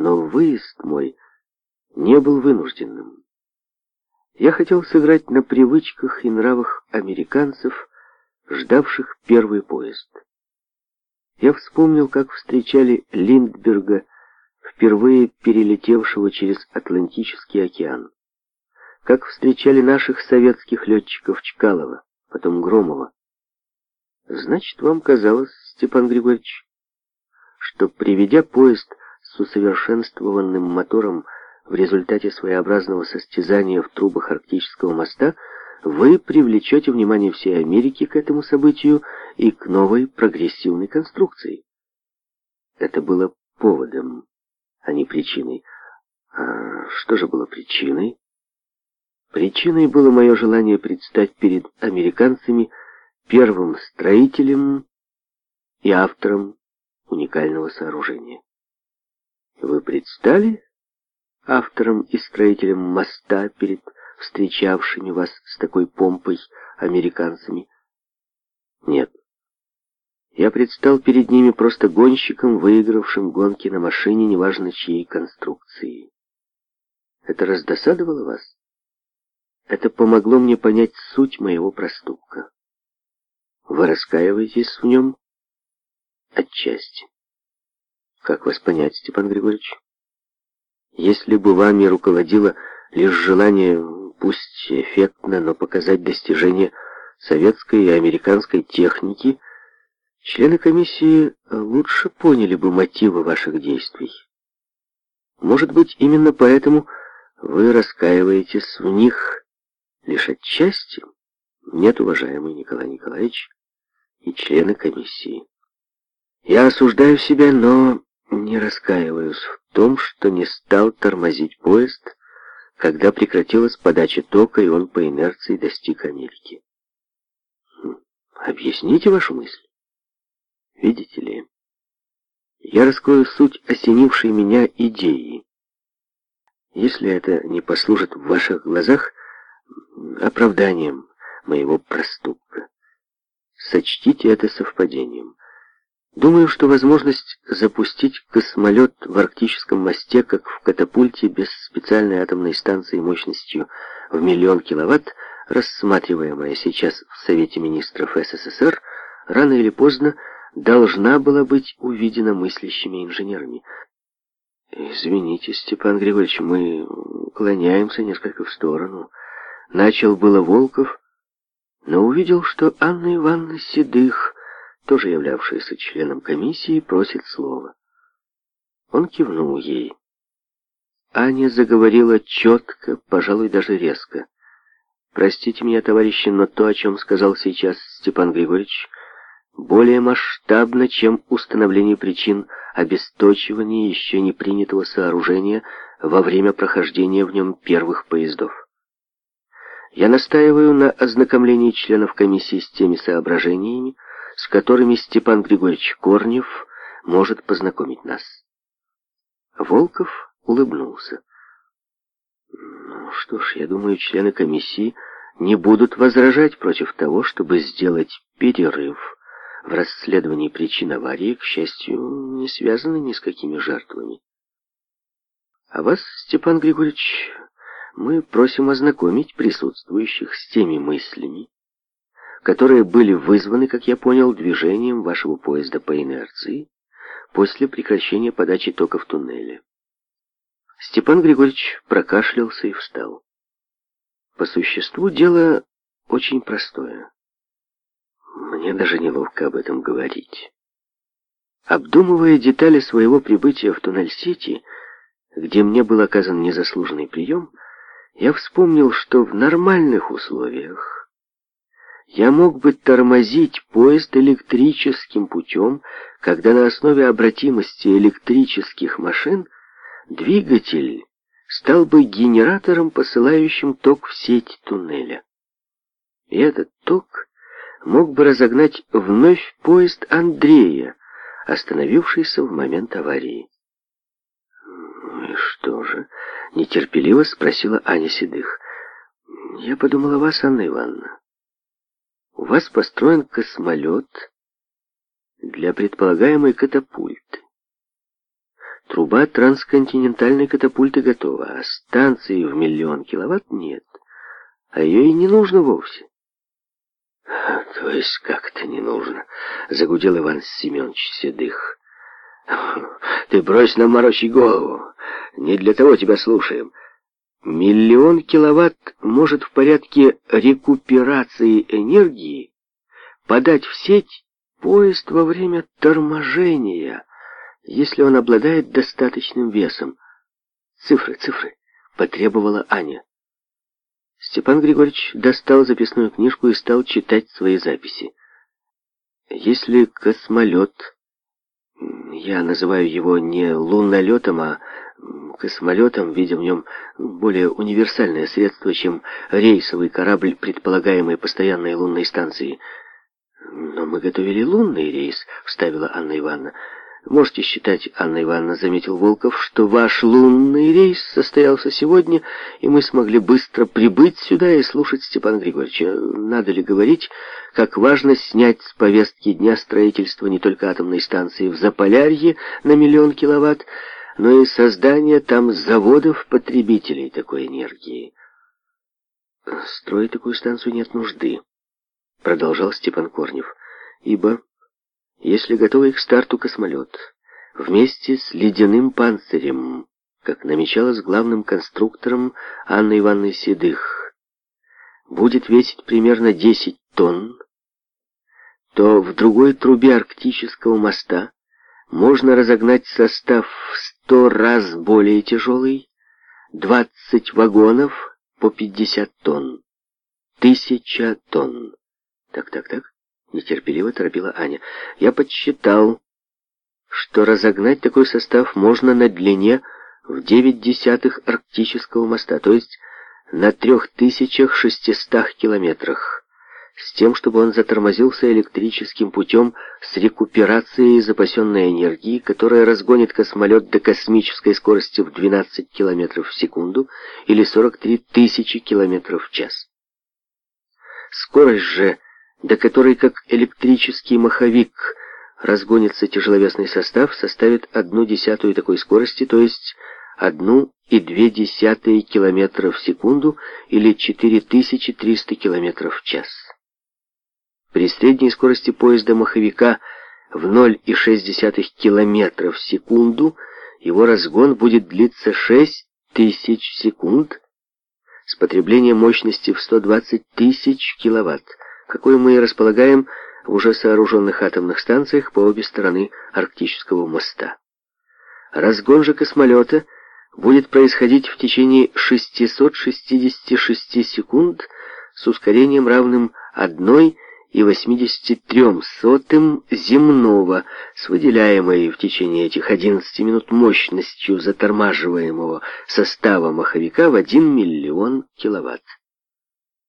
но выезд мой не был вынужденным. Я хотел сыграть на привычках и нравах американцев, ждавших первый поезд. Я вспомнил, как встречали Линдберга, впервые перелетевшего через Атлантический океан. Как встречали наших советских летчиков Чкалова, потом Громова. Значит, вам казалось, Степан Григорьевич, что, приведя поезд с усовершенствованным мотором в результате своеобразного состязания в трубах Арктического моста, вы привлечете внимание всей Америки к этому событию и к новой прогрессивной конструкции. Это было поводом, а не причиной. А что же было причиной? Причиной было мое желание предстать перед американцами первым строителем и автором уникального сооружения. Вы предстали автором и строителем моста перед встречавшими вас с такой помпой американцами? Нет. Я предстал перед ними просто гонщиком, выигравшим гонки на машине, неважно чьей конструкции. Это раздосадовало вас? Это помогло мне понять суть моего проступка. Вы раскаиваетесь в нем? Отчасти. Как вас понять, Степан Григорьевич? Если бы вами руководило лишь желание, пусть эффектно, но показать достижения советской и американской техники, члены комиссии лучше поняли бы мотивы ваших действий. Может быть, именно поэтому вы раскаиваетесь в них лишь отчасти? Нет, уважаемый Николай Николаевич и члены комиссии. Я осуждаю себя, но не раскаиваюсь в том, что не стал тормозить поезд, когда прекратилась подача тока, и он по инерции достиг Америки. Хм, объясните вашу мысль. Видите ли, я раскрою суть осенившей меня идеи. Если это не послужит в ваших глазах оправданием моего проступка, сочтите это совпадением. Думаю, что возможность запустить космолет в арктическом мосте, как в катапульте, без специальной атомной станции мощностью в миллион киловатт, рассматриваемая сейчас в Совете министров СССР, рано или поздно должна была быть увидена мыслящими инженерами. «Извините, Степан Григорьевич, мы уклоняемся несколько в сторону». Начал было Волков, но увидел, что Анна Ивановна Седых – тоже являвшийся членом комиссии, просит слова. Он кивнул ей. Аня заговорила четко, пожалуй, даже резко. «Простите меня, товарищи, но то, о чем сказал сейчас Степан Григорьевич, более масштабно, чем установление причин обесточивания еще не принятого сооружения во время прохождения в нем первых поездов. Я настаиваю на ознакомлении членов комиссии с теми соображениями, с которыми Степан Григорьевич Корнев может познакомить нас. Волков улыбнулся. Ну что ж, я думаю, члены комиссии не будут возражать против того, чтобы сделать перерыв в расследовании причин аварии, к счастью, не связанной ни с какими жертвами. А вас, Степан Григорьевич, мы просим ознакомить присутствующих с теми мыслями, которые были вызваны, как я понял, движением вашего поезда по инерции после прекращения подачи тока в туннеле. Степан Григорьевич прокашлялся и встал. По существу дело очень простое. Мне даже неловко об этом говорить. Обдумывая детали своего прибытия в Туннель-Сити, где мне был оказан незаслуженный прием, я вспомнил, что в нормальных условиях я мог бы тормозить поезд электрическим путем, когда на основе обратимости электрических машин двигатель стал бы генератором, посылающим ток в сеть туннеля. И этот ток мог бы разогнать вновь поезд Андрея, остановившийся в момент аварии. «Ну и что же?» — нетерпеливо спросила Аня Седых. «Я подумала о вас, Анна Ивановна у вас построен космолет для предполагаемой катапульты. Труба трансконтинентальной катапульты готова, а станции в миллион киловатт нет, а ее и не нужно вовсе. То есть как-то не нужно, загудел Иван Семенович Седых. Ты брось нам морочить голову, не для того тебя слушаем. Миллион киловатт может в порядке рекуперации энергии подать в сеть поезд во время торможения, если он обладает достаточным весом. Цифры, цифры, потребовала Аня. Степан Григорьевич достал записную книжку и стал читать свои записи. Если космолет, я называю его не лунолетом, а прогулка самолетом, видя в нем более универсальное средство, чем рейсовый корабль, предполагаемый постоянной лунной станции. «Но мы готовили лунный рейс», — вставила Анна Ивановна. «Можете считать, Анна Ивановна, — заметил Волков, — что ваш лунный рейс состоялся сегодня, и мы смогли быстро прибыть сюда и слушать Степана Григорьевича. Надо ли говорить, как важно снять с повестки дня строительство не только атомной станции в Заполярье на миллион киловатт, но и создание там заводов-потребителей такой энергии. «Строить такую станцию нет нужды», — продолжал Степан Корнев, «ибо если готовый к старту космолет вместе с ледяным панцирем, как намечалось главным конструктором Анны Ивановны Седых, будет весить примерно 10 тонн, то в другой трубе арктического моста можно разогнать состав в сто раз более тяжелый, 20 вагонов по 50 тонн, тысяча тонн. Так, так, так, нетерпеливо торопила Аня. Я подсчитал, что разогнать такой состав можно на длине в девять десятых арктического моста, то есть на 3600 километрах с тем, чтобы он затормозился электрическим путем с рекуперацией запасенной энергии, которая разгонит космолет до космической скорости в 12 км в секунду или 43 тысячи км в час. Скорость же, до которой как электрический маховик разгонится тяжеловесный состав, составит одну десятую такой скорости, то есть одну и две десятые км в секунду или 4300 километров в час. При средней скорости поезда маховика в 0,6 км в секунду его разгон будет длиться 6 тысяч секунд с потреблением мощности в 120 тысяч киловатт, какой мы и располагаем в уже сооруженных атомных станциях по обе стороны Арктического моста. Разгон же космолета будет происходить в течение 666 секунд с ускорением равным 1,5 и 83 сотым земного, с выделяемой в течение этих 11 минут мощностью затормаживаемого состава маховика в 1 миллион киловатт.